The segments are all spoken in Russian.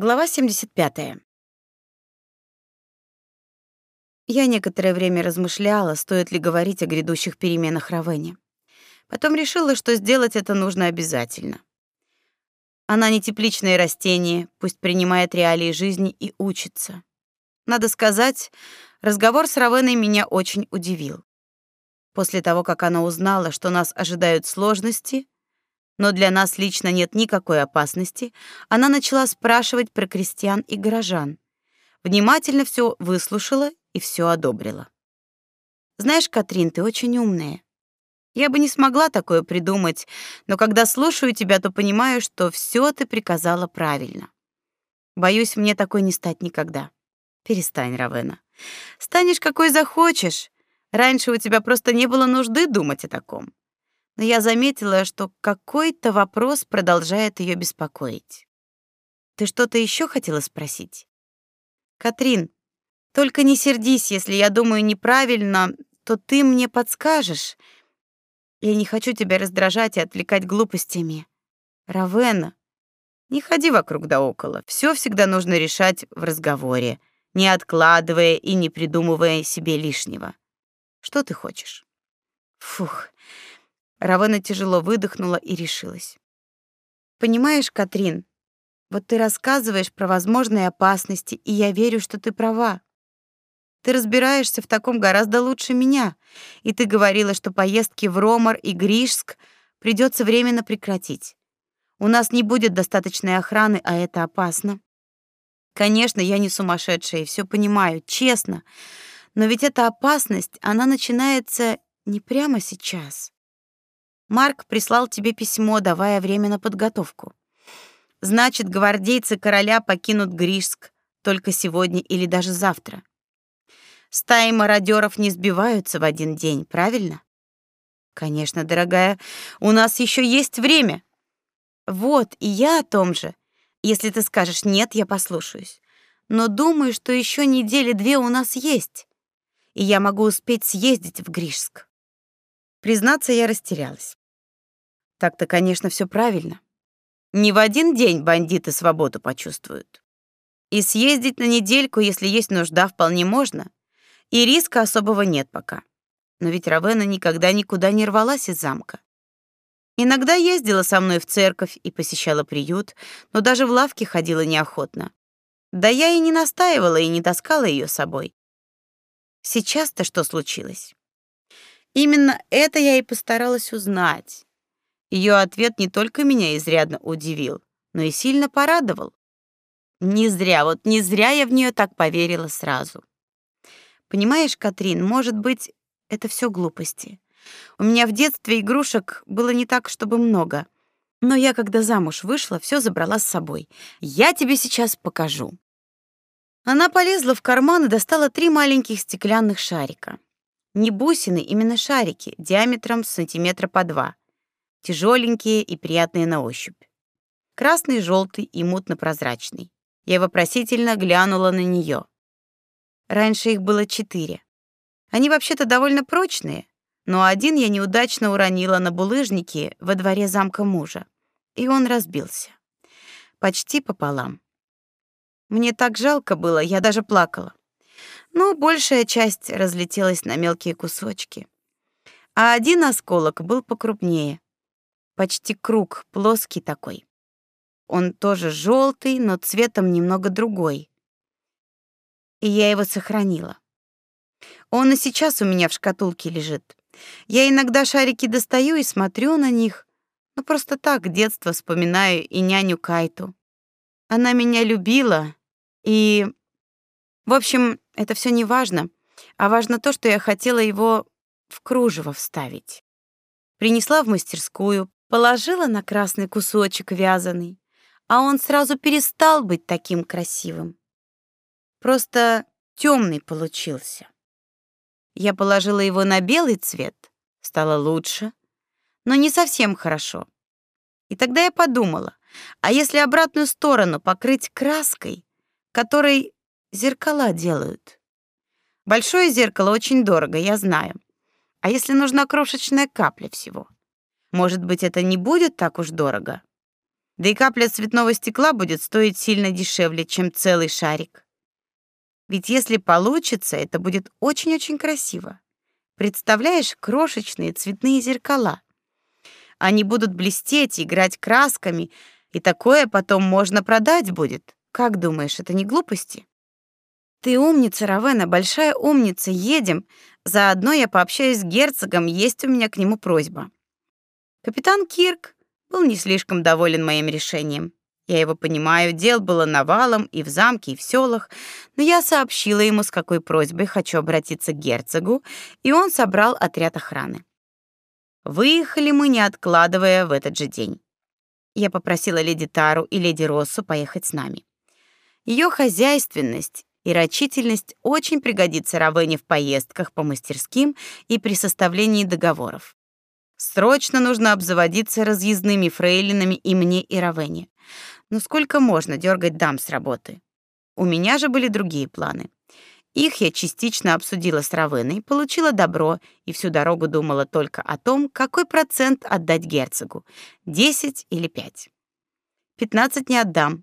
Глава 75. Я некоторое время размышляла, стоит ли говорить о грядущих переменах Равене. Потом решила, что сделать это нужно обязательно. Она не тепличное растение, пусть принимает реалии жизни и учится. Надо сказать, разговор с Равеной меня очень удивил. После того, как она узнала, что нас ожидают сложности, но для нас лично нет никакой опасности, она начала спрашивать про крестьян и горожан. Внимательно все выслушала и все одобрила. Знаешь, Катрин, ты очень умная. Я бы не смогла такое придумать, но когда слушаю тебя, то понимаю, что все ты приказала правильно. Боюсь, мне такой не стать никогда. Перестань, Равена. Станешь какой захочешь. Раньше у тебя просто не было нужды думать о таком. Но я заметила, что какой-то вопрос продолжает ее беспокоить. Ты что-то еще хотела спросить? Катрин, только не сердись, если я думаю неправильно, то ты мне подскажешь. Я не хочу тебя раздражать и отвлекать глупостями. Равена, не ходи вокруг да около. Все всегда нужно решать в разговоре, не откладывая и не придумывая себе лишнего. Что ты хочешь? Фух. Равена тяжело выдохнула и решилась. Понимаешь, Катрин, вот ты рассказываешь про возможные опасности, и я верю, что ты права. Ты разбираешься в таком гораздо лучше меня, и ты говорила, что поездки в Ромар и Гришск придется временно прекратить. У нас не будет достаточной охраны, а это опасно. Конечно, я не сумасшедшая и все понимаю, честно. Но ведь эта опасность, она начинается не прямо сейчас. Марк прислал тебе письмо, давая время на подготовку. Значит, гвардейцы короля покинут Гришск только сегодня или даже завтра. Стаи мародеров не сбиваются в один день, правильно? Конечно, дорогая, у нас еще есть время. Вот, и я о том же. Если ты скажешь нет, я послушаюсь. Но думаю, что еще недели две у нас есть. И я могу успеть съездить в Гришск. Признаться, я растерялась. Так-то, конечно, все правильно. Не в один день бандиты свободу почувствуют. И съездить на недельку, если есть нужда, вполне можно. И риска особого нет пока. Но ведь Равена никогда никуда не рвалась из замка. Иногда ездила со мной в церковь и посещала приют, но даже в лавки ходила неохотно. Да я и не настаивала и не таскала ее с собой. Сейчас-то что случилось? Именно это я и постаралась узнать. Ее ответ не только меня изрядно удивил, но и сильно порадовал. Не зря, вот не зря я в нее так поверила сразу. Понимаешь, Катрин, может быть, это все глупости. У меня в детстве игрушек было не так, чтобы много. Но я, когда замуж вышла, все забрала с собой. Я тебе сейчас покажу. Она полезла в карман и достала три маленьких стеклянных шарика. Не бусины, именно шарики, диаметром сантиметра по два. Тяжеленькие и приятные на ощупь. Красный, желтый и мутно-прозрачный. Я вопросительно глянула на нее. Раньше их было четыре. Они вообще-то довольно прочные, но один я неудачно уронила на булыжнике во дворе замка мужа, и он разбился. Почти пополам. Мне так жалко было, я даже плакала. Но большая часть разлетелась на мелкие кусочки. А один осколок был покрупнее. Почти круг, плоский такой. Он тоже желтый, но цветом немного другой и я его сохранила. Он и сейчас у меня в шкатулке лежит. Я иногда шарики достаю и смотрю на них, но просто так детство вспоминаю и няню Кайту. Она меня любила, и... В общем, это все не важно, а важно то, что я хотела его в кружево вставить. Принесла в мастерскую, положила на красный кусочек вязаный, а он сразу перестал быть таким красивым. Просто темный получился. Я положила его на белый цвет, стало лучше, но не совсем хорошо. И тогда я подумала, а если обратную сторону покрыть краской, которой зеркала делают? Большое зеркало очень дорого, я знаю. А если нужна крошечная капля всего? Может быть, это не будет так уж дорого? Да и капля цветного стекла будет стоить сильно дешевле, чем целый шарик. Ведь если получится, это будет очень-очень красиво. Представляешь, крошечные цветные зеркала. Они будут блестеть, играть красками, и такое потом можно продать будет. Как думаешь, это не глупости? Ты умница, Равена, большая умница. Едем. Заодно я пообщаюсь с герцогом, есть у меня к нему просьба. Капитан Кирк был не слишком доволен моим решением. Я его понимаю, дел было навалом и в замке, и в селах, но я сообщила ему, с какой просьбой хочу обратиться к герцогу, и он собрал отряд охраны. Выехали мы, не откладывая, в этот же день. Я попросила леди Тару и леди Россу поехать с нами. Ее хозяйственность и рачительность очень пригодится Равене в поездках по мастерским и при составлении договоров. Срочно нужно обзаводиться разъездными фрейлинами и мне, и Равене. Но сколько можно дергать дам с работы? У меня же были другие планы. Их я частично обсудила с Равеной, получила добро и всю дорогу думала только о том, какой процент отдать герцогу: 10 или 5. 15 не отдам.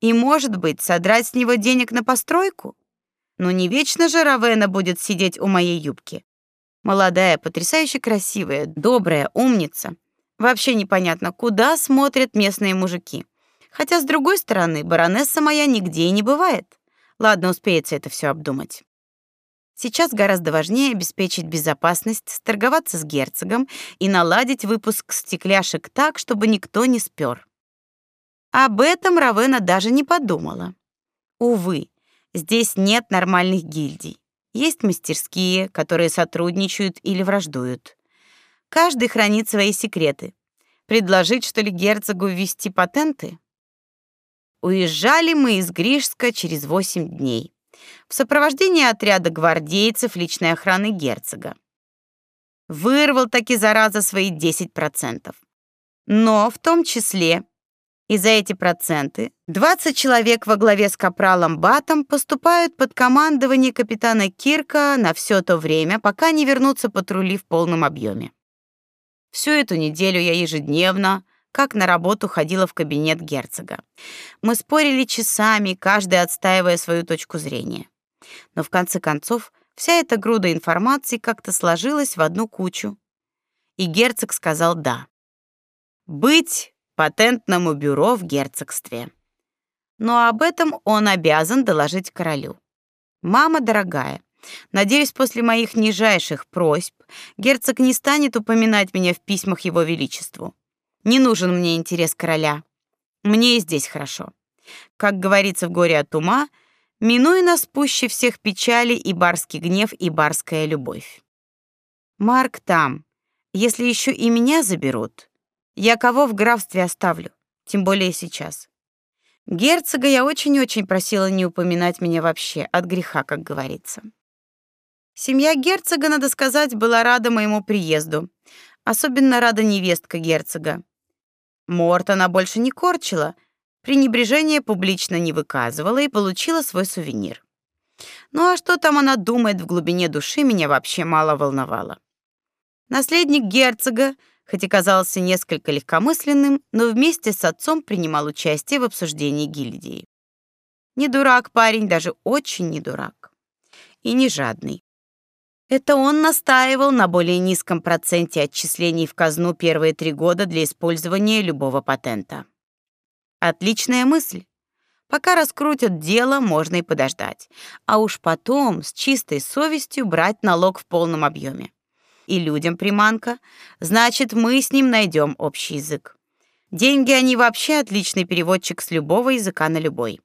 И, может быть, содрать с него денег на постройку? Но не вечно же Равена будет сидеть у моей юбки. Молодая, потрясающе красивая, добрая, умница. Вообще непонятно, куда смотрят местные мужики. Хотя с другой стороны, баронесса моя нигде и не бывает. Ладно, успеется это все обдумать. Сейчас гораздо важнее обеспечить безопасность, торговаться с герцогом и наладить выпуск стекляшек так, чтобы никто не спер. Об этом Равена даже не подумала. Увы, здесь нет нормальных гильдий. Есть мастерские, которые сотрудничают или враждуют. Каждый хранит свои секреты. Предложить, что ли, герцогу ввести патенты? Уезжали мы из Гришска через восемь дней в сопровождении отряда гвардейцев личной охраны герцога. Вырвал таки зараза свои 10%. Но в том числе и за эти проценты 20 человек во главе с капралом Батом поступают под командование капитана Кирка на все то время, пока не вернутся патрули в полном объеме. Всю эту неделю я ежедневно, как на работу, ходила в кабинет герцога. Мы спорили часами, каждый отстаивая свою точку зрения. Но в конце концов вся эта груда информации как-то сложилась в одну кучу. И герцог сказал «да». Быть патентному бюро в герцогстве. Но об этом он обязан доложить королю. Мама дорогая, надеюсь, после моих нижайших просьб герцог не станет упоминать меня в письмах его величеству. Не нужен мне интерес короля. Мне и здесь хорошо. Как говорится в горе от ума, минуй нас пуще всех печали и барский гнев, и барская любовь. Марк там. Если еще и меня заберут, я кого в графстве оставлю, тем более сейчас. Герцога я очень-очень просила не упоминать меня вообще, от греха, как говорится. Семья герцога, надо сказать, была рада моему приезду. Особенно рада невестка герцога. Морт она больше не корчила, пренебрежение публично не выказывала и получила свой сувенир. Ну а что там она думает в глубине души, меня вообще мало волновало. Наследник герцога хоть и казался несколько легкомысленным, но вместе с отцом принимал участие в обсуждении гильдии. Не дурак парень, даже очень не дурак. И не жадный. Это он настаивал на более низком проценте отчислений в казну первые три года для использования любого патента. Отличная мысль. Пока раскрутят дело, можно и подождать. А уж потом с чистой совестью брать налог в полном объеме и людям приманка, значит, мы с ним найдем общий язык. Деньги они вообще отличный переводчик с любого языка на любой.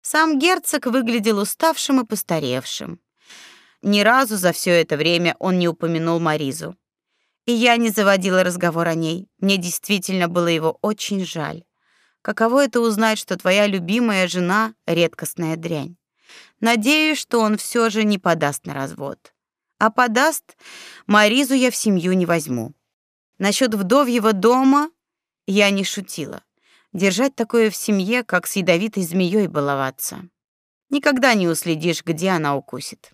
Сам герцог выглядел уставшим и постаревшим. Ни разу за все это время он не упомянул Маризу. И я не заводила разговор о ней. Мне действительно было его очень жаль. Каково это узнать, что твоя любимая жена редкостная дрянь? Надеюсь, что он все же не подаст на развод а подаст, Маризу я в семью не возьму. Насчет вдовьего дома я не шутила. Держать такое в семье, как с ядовитой змеей баловаться. Никогда не уследишь, где она укусит.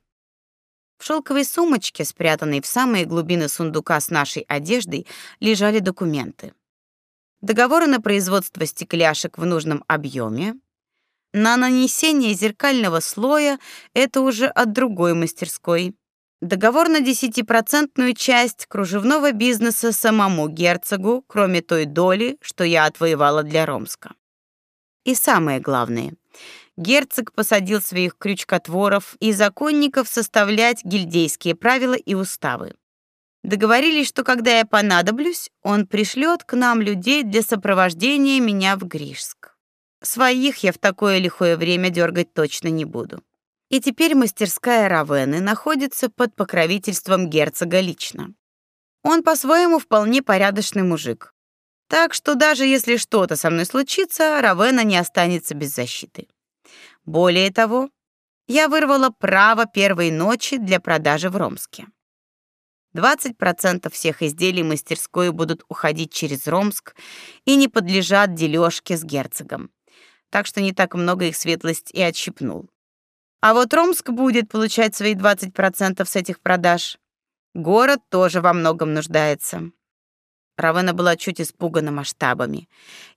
В шелковой сумочке, спрятанной в самые глубины сундука с нашей одеждой, лежали документы. договоры на производство стекляшек в нужном объеме, на нанесение зеркального слоя это уже от другой мастерской. Договор на десятипроцентную часть кружевного бизнеса самому герцогу, кроме той доли, что я отвоевала для Ромска. И самое главное, герцог посадил своих крючкотворов и законников составлять гильдейские правила и уставы. Договорились, что когда я понадоблюсь, он пришлет к нам людей для сопровождения меня в Гришск. Своих я в такое лихое время дергать точно не буду. И теперь мастерская Равены находится под покровительством герцога лично. Он по-своему вполне порядочный мужик. Так что даже если что-то со мной случится, Равена не останется без защиты. Более того, я вырвала право первой ночи для продажи в Ромске. 20% всех изделий мастерской будут уходить через Ромск и не подлежат дележке с герцогом так что не так много их светлость и отщипнул. А вот Ромск будет получать свои 20% с этих продаж. Город тоже во многом нуждается. Равена была чуть испугана масштабами.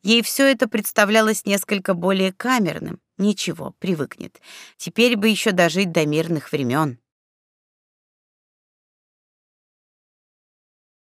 Ей все это представлялось несколько более камерным. Ничего, привыкнет. Теперь бы еще дожить до мирных времен.